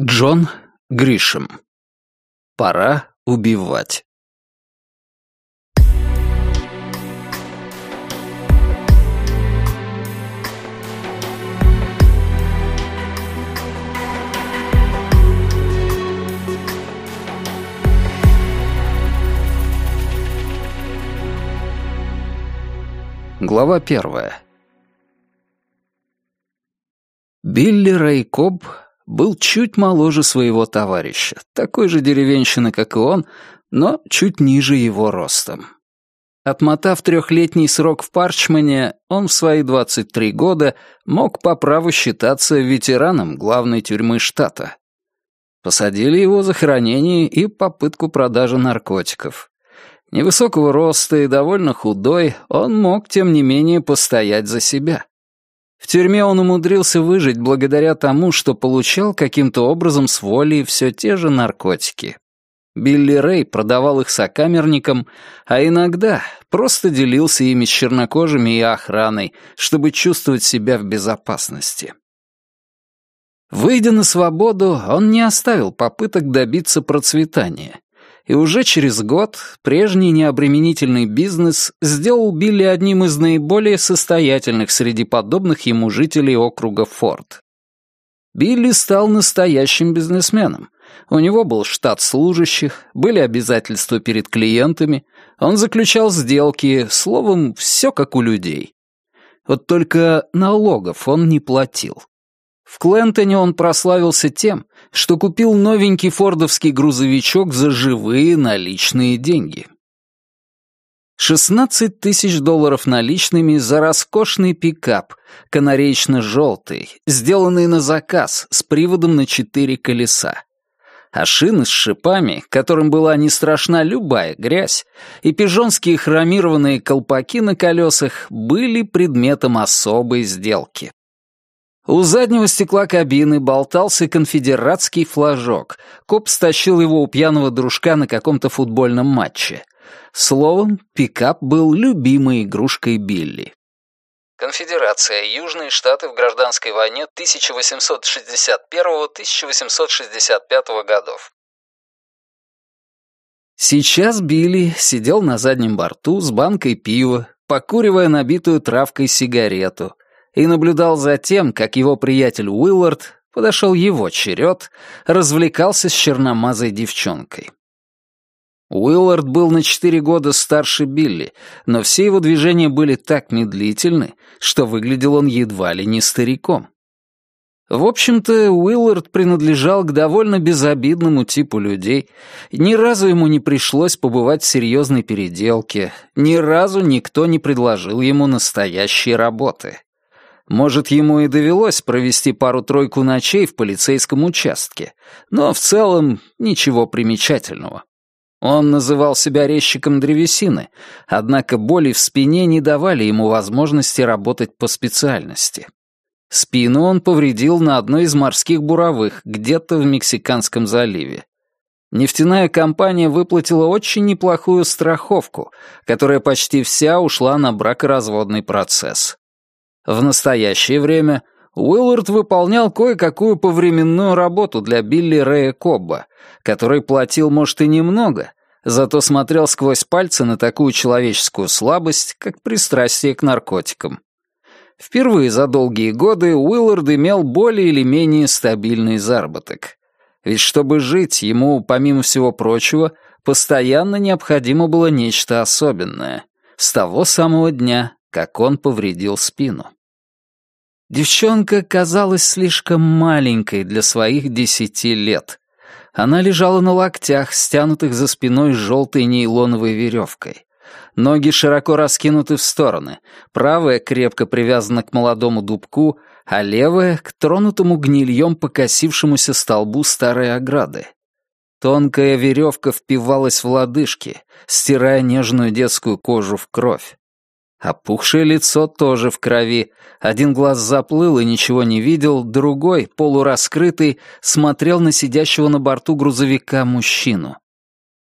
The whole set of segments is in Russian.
Джон Гришем. Пора убивать. Глава первая. Билли Рейкоб был чуть моложе своего товарища, такой же деревенщины, как и он, но чуть ниже его ростом. Отмотав трехлетний срок в Парчмане, он в свои 23 года мог по праву считаться ветераном главной тюрьмы штата. Посадили его за хранение и попытку продажи наркотиков. Невысокого роста и довольно худой, он мог, тем не менее, постоять за себя. В тюрьме он умудрился выжить благодаря тому, что получал каким-то образом с волей все те же наркотики. Билли Рэй продавал их сокамерникам, а иногда просто делился ими с чернокожими и охраной, чтобы чувствовать себя в безопасности. Выйдя на свободу, он не оставил попыток добиться процветания и уже через год прежний необременительный бизнес сделал Билли одним из наиболее состоятельных среди подобных ему жителей округа Форд. Билли стал настоящим бизнесменом. У него был штат служащих, были обязательства перед клиентами, он заключал сделки, словом, все как у людей. Вот только налогов он не платил. В Клентоне он прославился тем, что купил новенький фордовский грузовичок за живые наличные деньги. 16 тысяч долларов наличными за роскошный пикап, канареечно-желтый, сделанный на заказ, с приводом на четыре колеса. А шины с шипами, которым была не страшна любая грязь, и пижонские хромированные колпаки на колесах были предметом особой сделки. У заднего стекла кабины болтался конфедератский флажок. Коп стащил его у пьяного дружка на каком-то футбольном матче. Словом, пикап был любимой игрушкой Билли. Конфедерация. Южные Штаты в гражданской войне 1861-1865 годов. Сейчас Билли сидел на заднем борту с банкой пива, покуривая набитую травкой сигарету — и наблюдал за тем, как его приятель Уиллард, подошел его черед, развлекался с черномазой девчонкой. Уиллард был на четыре года старше Билли, но все его движения были так медлительны, что выглядел он едва ли не стариком. В общем-то, Уиллард принадлежал к довольно безобидному типу людей. Ни разу ему не пришлось побывать в серьезной переделке, ни разу никто не предложил ему настоящей работы. Может, ему и довелось провести пару-тройку ночей в полицейском участке, но в целом ничего примечательного. Он называл себя резчиком древесины, однако боли в спине не давали ему возможности работать по специальности. Спину он повредил на одной из морских буровых, где-то в Мексиканском заливе. Нефтяная компания выплатила очень неплохую страховку, которая почти вся ушла на бракоразводный процесс. В настоящее время Уиллард выполнял кое-какую повременную работу для Билли Рэя Кобба, который платил, может, и немного, зато смотрел сквозь пальцы на такую человеческую слабость, как пристрастие к наркотикам. Впервые за долгие годы Уиллард имел более или менее стабильный заработок. Ведь чтобы жить, ему, помимо всего прочего, постоянно необходимо было нечто особенное. С того самого дня, как он повредил спину. Девчонка казалась слишком маленькой для своих десяти лет. Она лежала на локтях, стянутых за спиной желтой нейлоновой веревкой. Ноги широко раскинуты в стороны, правая крепко привязана к молодому дубку, а левая — к тронутому гнильем покосившемуся столбу старой ограды. Тонкая веревка впивалась в лодыжки, стирая нежную детскую кожу в кровь. Опухшее лицо тоже в крови. Один глаз заплыл и ничего не видел, другой, полураскрытый, смотрел на сидящего на борту грузовика мужчину.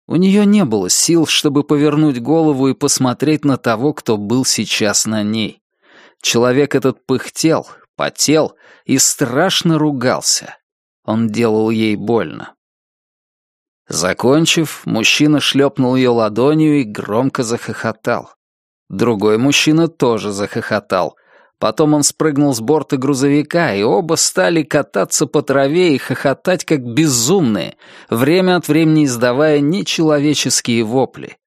У нее не было сил, чтобы повернуть голову и посмотреть на того, кто был сейчас на ней. Человек этот пыхтел, потел и страшно ругался. Он делал ей больно. Закончив, мужчина шлепнул ее ладонью и громко захохотал. Другой мужчина тоже захохотал. Потом он спрыгнул с борта грузовика, и оба стали кататься по траве и хохотать как безумные, время от времени издавая нечеловеческие вопли.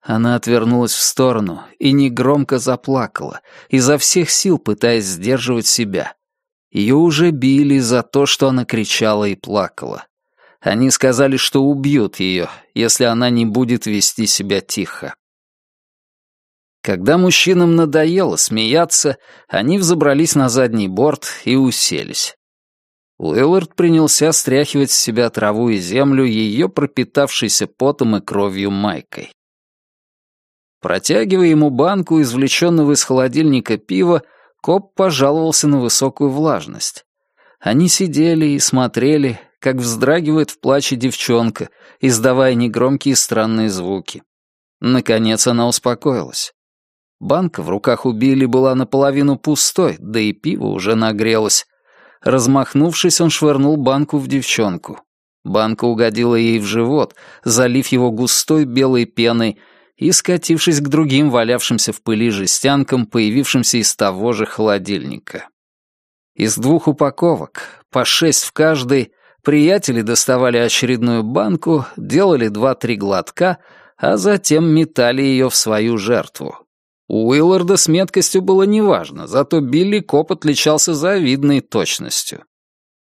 Она отвернулась в сторону и негромко заплакала, изо всех сил пытаясь сдерживать себя. Ее уже били за то, что она кричала и плакала. Они сказали, что убьют ее, если она не будет вести себя тихо. Когда мужчинам надоело смеяться, они взобрались на задний борт и уселись. Уиллард принялся стряхивать с себя траву и землю, ее пропитавшейся потом и кровью майкой. Протягивая ему банку, извлеченного из холодильника пива, коп пожаловался на высокую влажность. Они сидели и смотрели, как вздрагивает в плаче девчонка, издавая негромкие странные звуки. Наконец она успокоилась. Банка в руках у Билли была наполовину пустой, да и пиво уже нагрелось. Размахнувшись, он швырнул банку в девчонку. Банка угодила ей в живот, залив его густой белой пеной и скатившись к другим валявшимся в пыли жестянкам, появившимся из того же холодильника. Из двух упаковок, по шесть в каждой, Приятели доставали очередную банку, делали два-три глотка, а затем метали ее в свою жертву. У Уилларда с меткостью было неважно, зато Билли Коп отличался завидной точностью.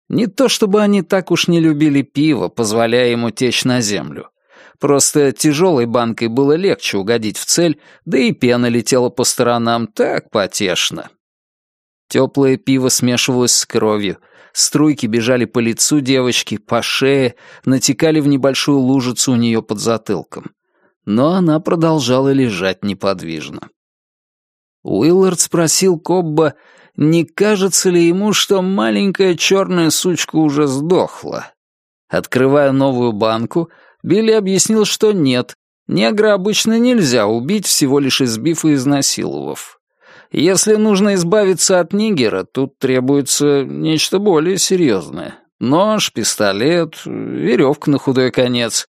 Не то чтобы они так уж не любили пиво, позволяя ему течь на землю. Просто тяжелой банкой было легче угодить в цель, да и пена летела по сторонам так потешно. Теплое пиво смешивалось с кровью — Струйки бежали по лицу девочки, по шее, натекали в небольшую лужицу у нее под затылком. Но она продолжала лежать неподвижно. Уиллард спросил Кобба, не кажется ли ему, что маленькая черная сучка уже сдохла. Открывая новую банку, Билли объяснил, что нет, негра обычно нельзя убить, всего лишь избив и изнасиловав. Если нужно избавиться от нигера, тут требуется нечто более серьезное. Нож, пистолет, веревка на худой конец.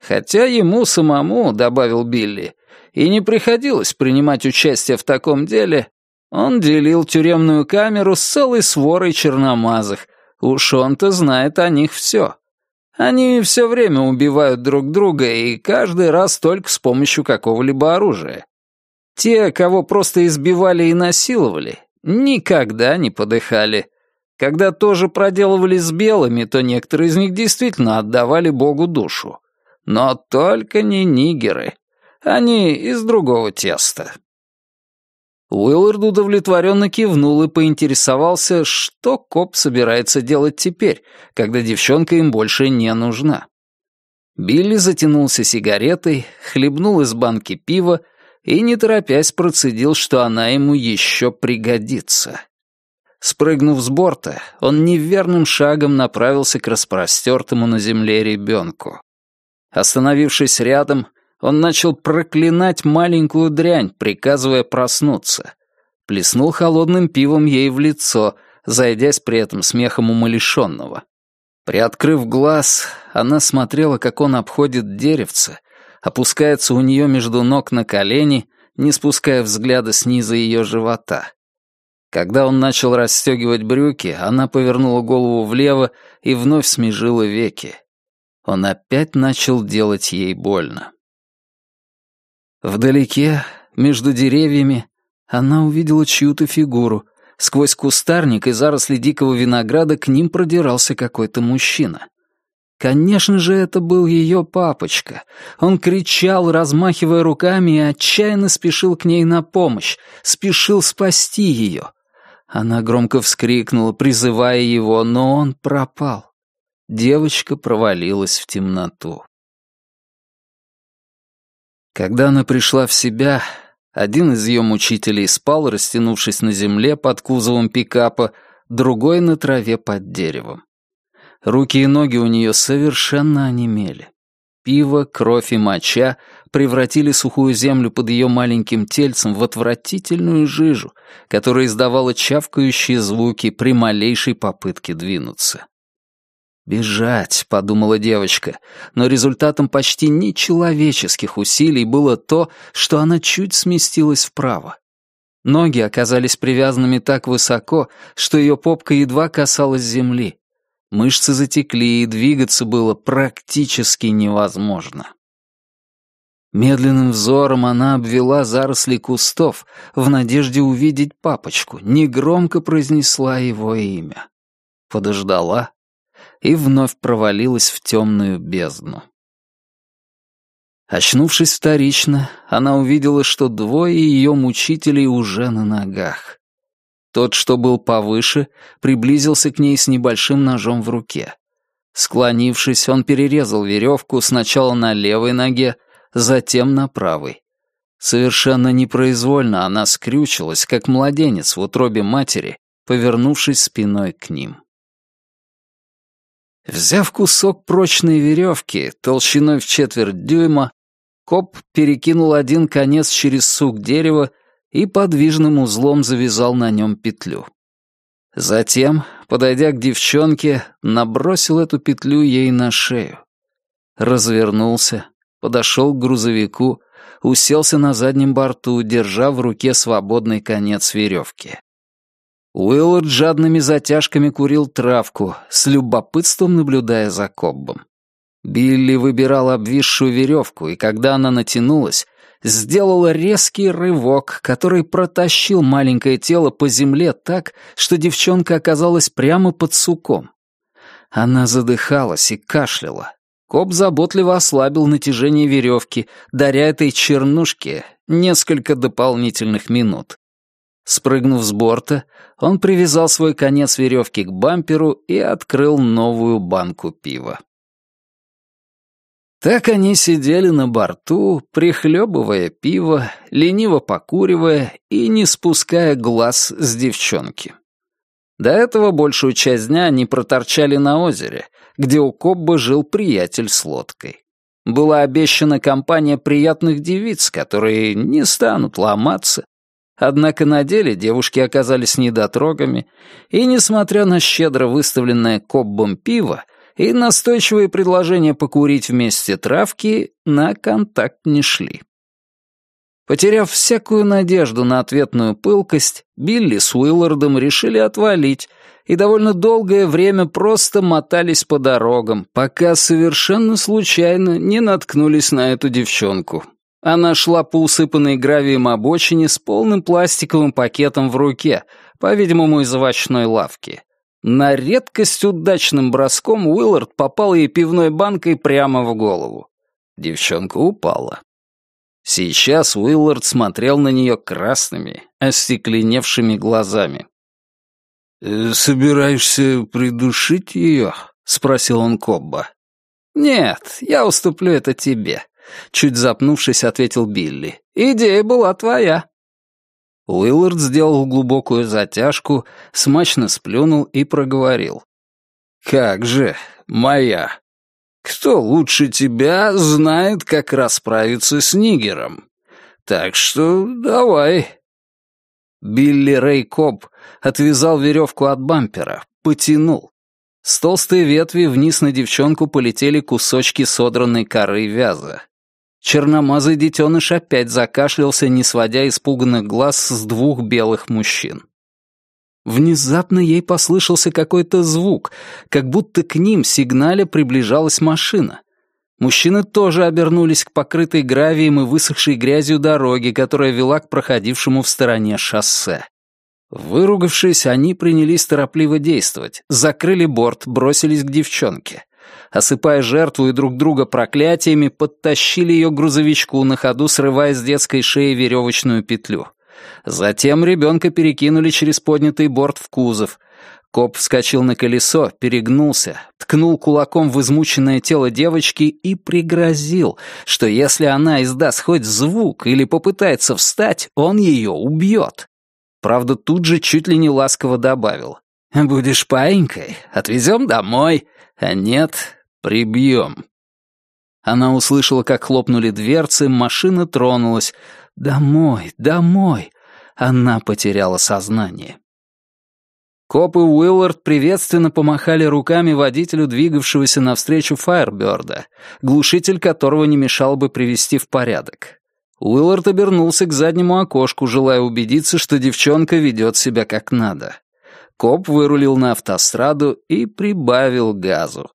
Хотя ему самому, добавил Билли, и не приходилось принимать участие в таком деле, он делил тюремную камеру с целой сворой черномазых. Уж он-то знает о них все. Они все время убивают друг друга, и каждый раз только с помощью какого-либо оружия. Те, кого просто избивали и насиловали, никогда не подыхали. Когда тоже проделывали с белыми, то некоторые из них действительно отдавали Богу душу. Но только не нигеры. Они из другого теста. Уиллард удовлетворенно кивнул и поинтересовался, что коп собирается делать теперь, когда девчонка им больше не нужна. Билли затянулся сигаретой, хлебнул из банки пива и, не торопясь, процедил, что она ему еще пригодится. Спрыгнув с борта, он неверным шагом направился к распростертому на земле ребенку. Остановившись рядом, он начал проклинать маленькую дрянь, приказывая проснуться. Плеснул холодным пивом ей в лицо, зайдясь при этом смехом умалишенного. Приоткрыв глаз, она смотрела, как он обходит деревце, опускается у нее между ног на колени, не спуская взгляда снизу ее живота. Когда он начал расстегивать брюки, она повернула голову влево и вновь смежила веки. Он опять начал делать ей больно. Вдалеке, между деревьями, она увидела чью-то фигуру. Сквозь кустарник и заросли дикого винограда к ним продирался какой-то мужчина. Конечно же, это был ее папочка. Он кричал, размахивая руками, и отчаянно спешил к ней на помощь, спешил спасти ее. Она громко вскрикнула, призывая его, но он пропал. Девочка провалилась в темноту. Когда она пришла в себя, один из ее мучителей спал, растянувшись на земле под кузовом пикапа, другой на траве под деревом. Руки и ноги у нее совершенно онемели. Пиво, кровь и моча превратили сухую землю под ее маленьким тельцем в отвратительную жижу, которая издавала чавкающие звуки при малейшей попытке двинуться. «Бежать», — подумала девочка, но результатом почти нечеловеческих усилий было то, что она чуть сместилась вправо. Ноги оказались привязанными так высоко, что ее попка едва касалась земли. Мышцы затекли, и двигаться было практически невозможно. Медленным взором она обвела заросли кустов в надежде увидеть папочку, негромко произнесла его имя. Подождала и вновь провалилась в темную бездну. Очнувшись вторично, она увидела, что двое ее мучителей уже на ногах. Тот, что был повыше, приблизился к ней с небольшим ножом в руке. Склонившись, он перерезал веревку сначала на левой ноге, затем на правой. Совершенно непроизвольно она скрючилась, как младенец в утробе матери, повернувшись спиной к ним. Взяв кусок прочной веревки, толщиной в четверть дюйма, Коп перекинул один конец через сук дерева и подвижным узлом завязал на нем петлю. Затем, подойдя к девчонке, набросил эту петлю ей на шею. Развернулся, подошел к грузовику, уселся на заднем борту, держа в руке свободный конец веревки. Уиллард жадными затяжками курил травку, с любопытством наблюдая за Коббом. Билли выбирал обвисшую веревку, и когда она натянулась, сделала резкий рывок, который протащил маленькое тело по земле так, что девчонка оказалась прямо под суком. Она задыхалась и кашляла. Коп заботливо ослабил натяжение веревки, даря этой чернушке несколько дополнительных минут. Спрыгнув с борта, он привязал свой конец веревки к бамперу и открыл новую банку пива. Так они сидели на борту, прихлебывая пиво, лениво покуривая и не спуская глаз с девчонки. До этого большую часть дня они проторчали на озере, где у Кобба жил приятель с лодкой. Была обещана компания приятных девиц, которые не станут ломаться. Однако на деле девушки оказались недотрогами, и, несмотря на щедро выставленное Коббом пиво, и настойчивые предложения покурить вместе травки на контакт не шли. Потеряв всякую надежду на ответную пылкость, Билли с Уиллардом решили отвалить и довольно долгое время просто мотались по дорогам, пока совершенно случайно не наткнулись на эту девчонку. Она шла по усыпанной гравием обочине с полным пластиковым пакетом в руке, по-видимому, из овощной лавки. На редкость удачным броском Уиллард попал ей пивной банкой прямо в голову. Девчонка упала. Сейчас Уиллард смотрел на нее красными, остекленевшими глазами. «Э, «Собираешься придушить ее?» — спросил он Кобба. «Нет, я уступлю это тебе», — чуть запнувшись, ответил Билли. «Идея была твоя». Уиллард сделал глубокую затяжку, смачно сплюнул и проговорил. «Как же, моя! Кто лучше тебя знает, как расправиться с нигером? Так что давай!» Билли Рэй Коб отвязал веревку от бампера, потянул. С толстой ветви вниз на девчонку полетели кусочки содранной коры вяза. Черномазый детеныш опять закашлялся, не сводя испуганных глаз с двух белых мужчин. Внезапно ей послышался какой-то звук, как будто к ним сигнале приближалась машина. Мужчины тоже обернулись к покрытой гравием и высохшей грязью дороге, которая вела к проходившему в стороне шоссе. Выругавшись, они принялись торопливо действовать, закрыли борт, бросились к девчонке осыпая жертву и друг друга проклятиями, подтащили ее к грузовичку, на ходу срывая с детской шеи веревочную петлю. Затем ребенка перекинули через поднятый борт в кузов. Коп вскочил на колесо, перегнулся, ткнул кулаком в измученное тело девочки и пригрозил, что если она издаст хоть звук или попытается встать, он ее убьет. Правда, тут же чуть ли не ласково добавил. «Будешь паинькой, отвезем домой, а нет, Прибьем». Она услышала, как хлопнули дверцы, машина тронулась. «Домой, домой!» Она потеряла сознание. Коп и Уиллард приветственно помахали руками водителю двигавшегося навстречу Фаерберда, глушитель которого не мешал бы привести в порядок. Уиллард обернулся к заднему окошку, желая убедиться, что девчонка ведет себя как надо. Коп вырулил на автостраду и прибавил газу.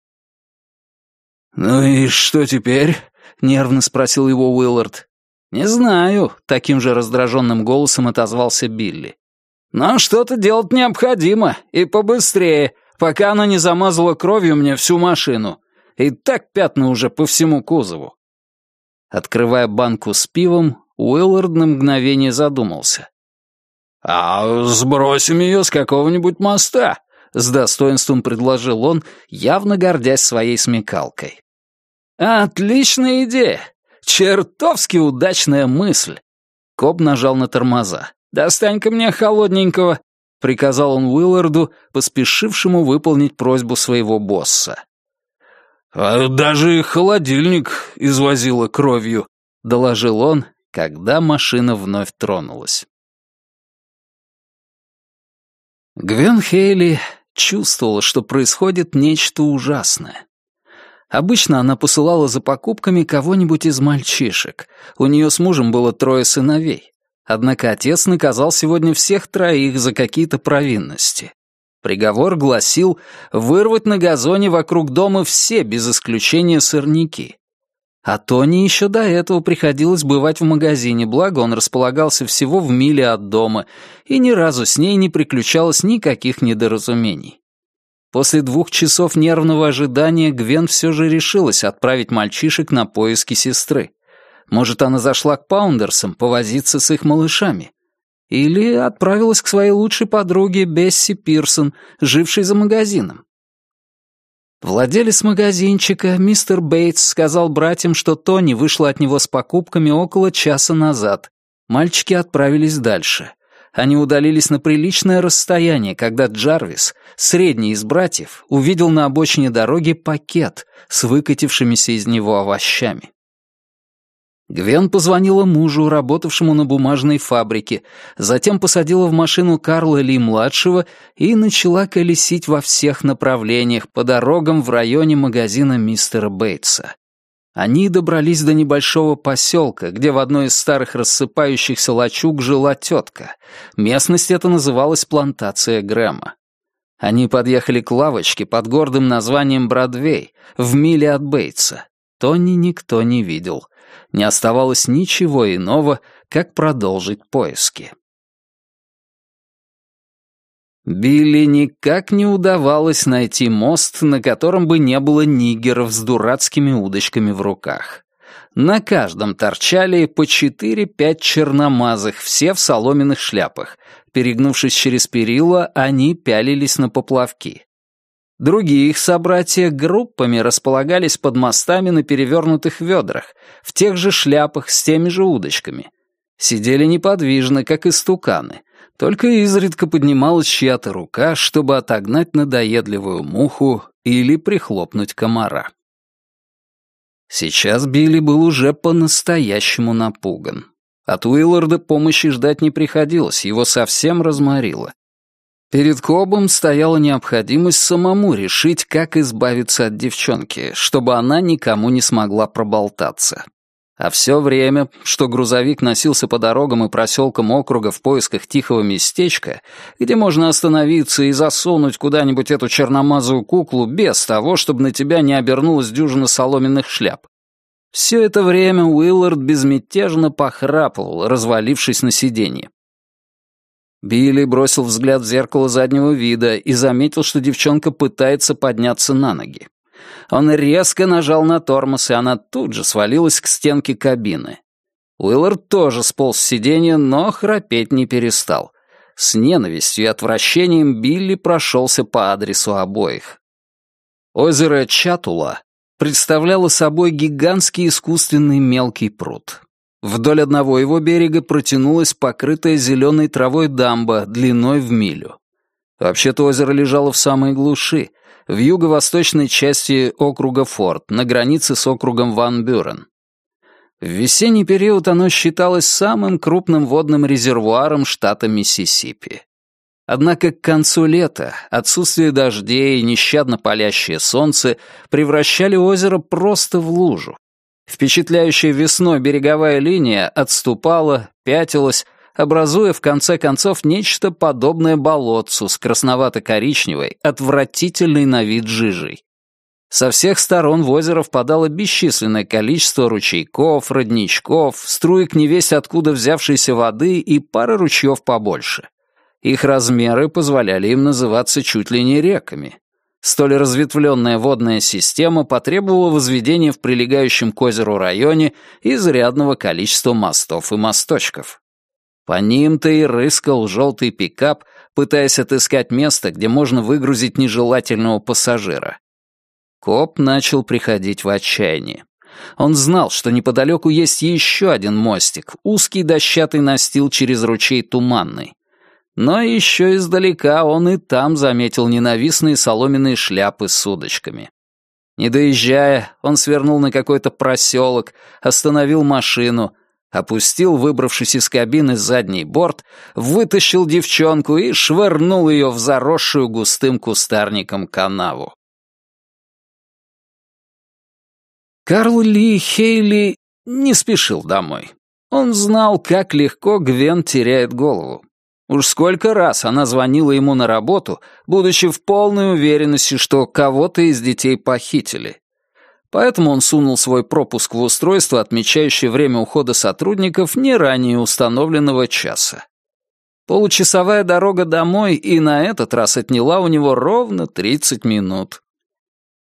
«Ну и что теперь?» — нервно спросил его Уиллард. «Не знаю», — таким же раздраженным голосом отозвался Билли. «Но что-то делать необходимо, и побыстрее, пока оно не замазало кровью мне всю машину. И так пятна уже по всему кузову». Открывая банку с пивом, Уиллард на мгновение задумался. «А сбросим ее с какого-нибудь моста», — с достоинством предложил он, явно гордясь своей смекалкой. «Отличная идея! Чертовски удачная мысль!» Коб нажал на тормоза. «Достань-ка мне холодненького!» — приказал он Уилларду, поспешившему выполнить просьбу своего босса. «А даже холодильник извозило кровью», — доложил он, когда машина вновь тронулась. Гвен Хейли чувствовала, что происходит нечто ужасное. Обычно она посылала за покупками кого-нибудь из мальчишек. У нее с мужем было трое сыновей. Однако отец наказал сегодня всех троих за какие-то провинности. Приговор гласил вырвать на газоне вокруг дома все, без исключения сорняки. А Тони еще до этого приходилось бывать в магазине, благо он располагался всего в миле от дома, и ни разу с ней не приключалось никаких недоразумений. После двух часов нервного ожидания Гвен все же решилась отправить мальчишек на поиски сестры. Может, она зашла к Паундерсам повозиться с их малышами. Или отправилась к своей лучшей подруге Бесси Пирсон, жившей за магазином. Владелец магазинчика, мистер Бейтс, сказал братьям, что Тони вышла от него с покупками около часа назад. Мальчики отправились дальше. Они удалились на приличное расстояние, когда Джарвис, средний из братьев, увидел на обочине дороги пакет с выкатившимися из него овощами. Гвен позвонила мужу, работавшему на бумажной фабрике, затем посадила в машину Карла Ли-младшего и начала колесить во всех направлениях по дорогам в районе магазина мистера Бейтса. Они добрались до небольшого поселка, где в одной из старых рассыпающихся лачуг жила тетка. Местность эта называлась плантация Грэма. Они подъехали к лавочке под гордым названием Бродвей, в миле от Бейтса. Тони никто не видел не оставалось ничего иного, как продолжить поиски. Билли никак не удавалось найти мост, на котором бы не было нигеров с дурацкими удочками в руках. На каждом торчали по четыре-пять черномазых, все в соломенных шляпах. Перегнувшись через перила, они пялились на поплавки. Другие их собратья группами располагались под мостами на перевернутых ведрах, в тех же шляпах с теми же удочками. Сидели неподвижно, как истуканы, только изредка поднималась чья-то рука, чтобы отогнать надоедливую муху или прихлопнуть комара. Сейчас Билли был уже по-настоящему напуган. От Уилларда помощи ждать не приходилось, его совсем разморило. Перед Кобом стояла необходимость самому решить, как избавиться от девчонки, чтобы она никому не смогла проболтаться. А все время, что грузовик носился по дорогам и проселкам округа в поисках тихого местечка, где можно остановиться и засунуть куда-нибудь эту черномазую куклу без того, чтобы на тебя не обернулась дюжина соломенных шляп. Все это время Уиллард безмятежно похрапывал, развалившись на сиденье. Билли бросил взгляд в зеркало заднего вида и заметил, что девчонка пытается подняться на ноги. Он резко нажал на тормоз, и она тут же свалилась к стенке кабины. Уиллард тоже сполз с сиденья, но храпеть не перестал. С ненавистью и отвращением Билли прошелся по адресу обоих. Озеро Чатула представляло собой гигантский искусственный мелкий пруд. Вдоль одного его берега протянулась покрытая зеленой травой дамба длиной в милю. Вообще-то озеро лежало в самой глуши, в юго-восточной части округа Форт, на границе с округом Ван Бюрен. В весенний период оно считалось самым крупным водным резервуаром штата Миссисипи. Однако к концу лета отсутствие дождей и нещадно палящее солнце превращали озеро просто в лужу. Впечатляющая весной береговая линия отступала, пятилась, образуя в конце концов нечто подобное болотцу с красновато-коричневой, отвратительной на вид жижей. Со всех сторон в озеро впадало бесчисленное количество ручейков, родничков, струек невесть откуда взявшейся воды и пара ручьев побольше. Их размеры позволяли им называться чуть ли не реками. Столь разветвленная водная система потребовала возведения в прилегающем к озеру районе изрядного количества мостов и мосточков. По ним-то и рыскал желтый пикап, пытаясь отыскать место, где можно выгрузить нежелательного пассажира. Коп начал приходить в отчаяние. Он знал, что неподалеку есть еще один мостик, узкий дощатый настил через ручей Туманный. Но еще издалека он и там заметил ненавистные соломенные шляпы с удочками. Не доезжая, он свернул на какой-то проселок, остановил машину, опустил, выбравшись из кабины, задний борт, вытащил девчонку и швырнул ее в заросшую густым кустарником канаву. Карл Ли Хейли не спешил домой. Он знал, как легко Гвен теряет голову. Уж сколько раз она звонила ему на работу, будучи в полной уверенности, что кого-то из детей похитили. Поэтому он сунул свой пропуск в устройство, отмечающее время ухода сотрудников не ранее установленного часа. Получасовая дорога домой и на этот раз отняла у него ровно 30 минут.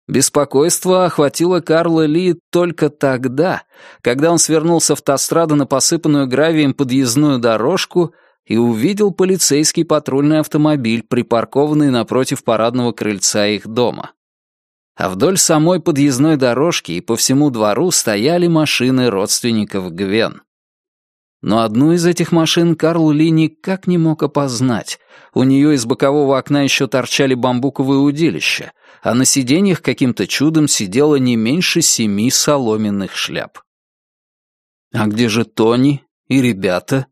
Беспокойство охватило Карла Ли только тогда, когда он свернул с автострады на посыпанную гравием подъездную дорожку и увидел полицейский патрульный автомобиль, припаркованный напротив парадного крыльца их дома. А вдоль самой подъездной дорожки и по всему двору стояли машины родственников Гвен. Но одну из этих машин Карл Ли никак не мог опознать. У нее из бокового окна еще торчали бамбуковые удилища, а на сиденьях каким-то чудом сидело не меньше семи соломенных шляп. А где же Тони и ребята?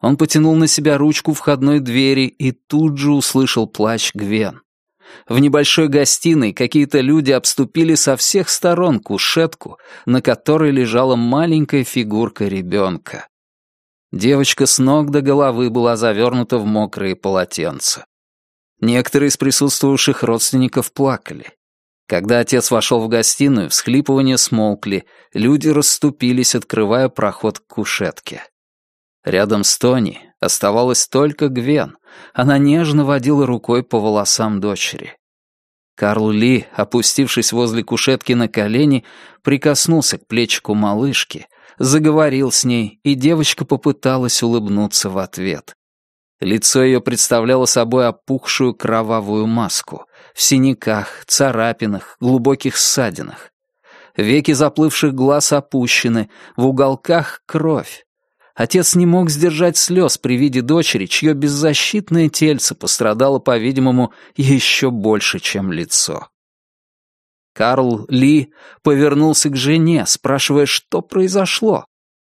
Он потянул на себя ручку входной двери и тут же услышал плач Гвен. В небольшой гостиной какие-то люди обступили со всех сторон кушетку, на которой лежала маленькая фигурка ребенка. Девочка с ног до головы была завернута в мокрые полотенца. Некоторые из присутствовавших родственников плакали. Когда отец вошел в гостиную, всхлипывания смолкли, люди расступились, открывая проход к кушетке. Рядом с Тони оставалась только Гвен. Она нежно водила рукой по волосам дочери. Карл Ли, опустившись возле кушетки на колени, прикоснулся к плечику малышки, заговорил с ней, и девочка попыталась улыбнуться в ответ. Лицо ее представляло собой опухшую кровавую маску, в синяках, царапинах, глубоких ссадинах. Веки заплывших глаз опущены, в уголках кровь. Отец не мог сдержать слез при виде дочери, чье беззащитное тельце пострадало, по-видимому, еще больше, чем лицо. Карл Ли повернулся к жене, спрашивая, что произошло.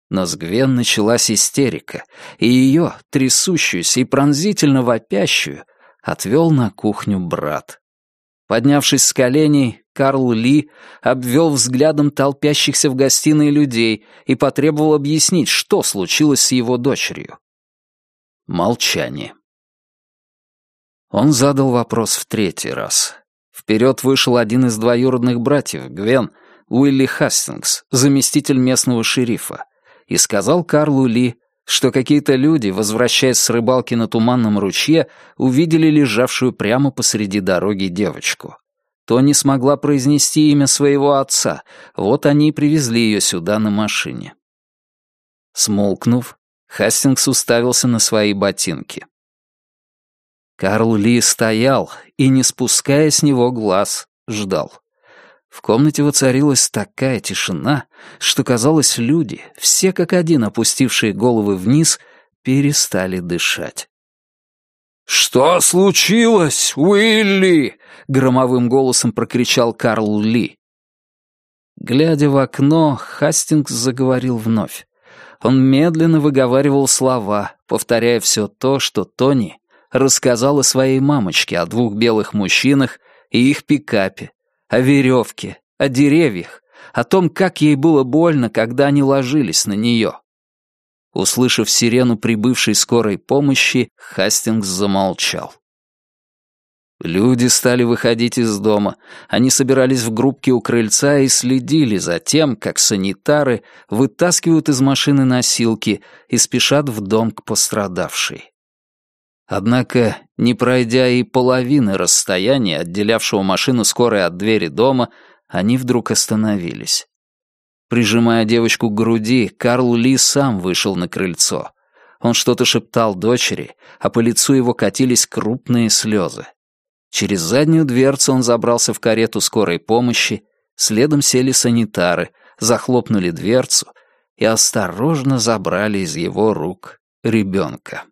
Но с Гвен началась истерика, и ее, трясущуюся и пронзительно вопящую, отвел на кухню брат. Поднявшись с коленей, Карл Ли обвел взглядом толпящихся в гостиной людей и потребовал объяснить, что случилось с его дочерью. Молчание. Он задал вопрос в третий раз. Вперед вышел один из двоюродных братьев, Гвен, Уилли Хастингс, заместитель местного шерифа, и сказал Карлу Ли, что какие-то люди, возвращаясь с рыбалки на туманном ручье, увидели лежавшую прямо посреди дороги девочку. Тони смогла произнести имя своего отца, вот они и привезли ее сюда на машине. Смолкнув, Хастингс уставился на свои ботинки. Карл Ли стоял и, не спуская с него глаз, ждал. В комнате воцарилась такая тишина, что, казалось, люди, все как один опустившие головы вниз, перестали дышать. «Что случилось, Уилли?» — громовым голосом прокричал Карл Ли. Глядя в окно, Хастингс заговорил вновь. Он медленно выговаривал слова, повторяя все то, что Тони рассказал о своей мамочке, о двух белых мужчинах и их пикапе, о веревке, о деревьях, о том, как ей было больно, когда они ложились на нее. Услышав сирену прибывшей скорой помощи, Хастингс замолчал. Люди стали выходить из дома. Они собирались в группки у крыльца и следили за тем, как санитары вытаскивают из машины носилки и спешат в дом к пострадавшей. Однако, не пройдя и половины расстояния, отделявшего машину скорой от двери дома, они вдруг остановились. Прижимая девочку к груди, Карл Ли сам вышел на крыльцо. Он что-то шептал дочери, а по лицу его катились крупные слезы. Через заднюю дверцу он забрался в карету скорой помощи, следом сели санитары, захлопнули дверцу и осторожно забрали из его рук ребенка.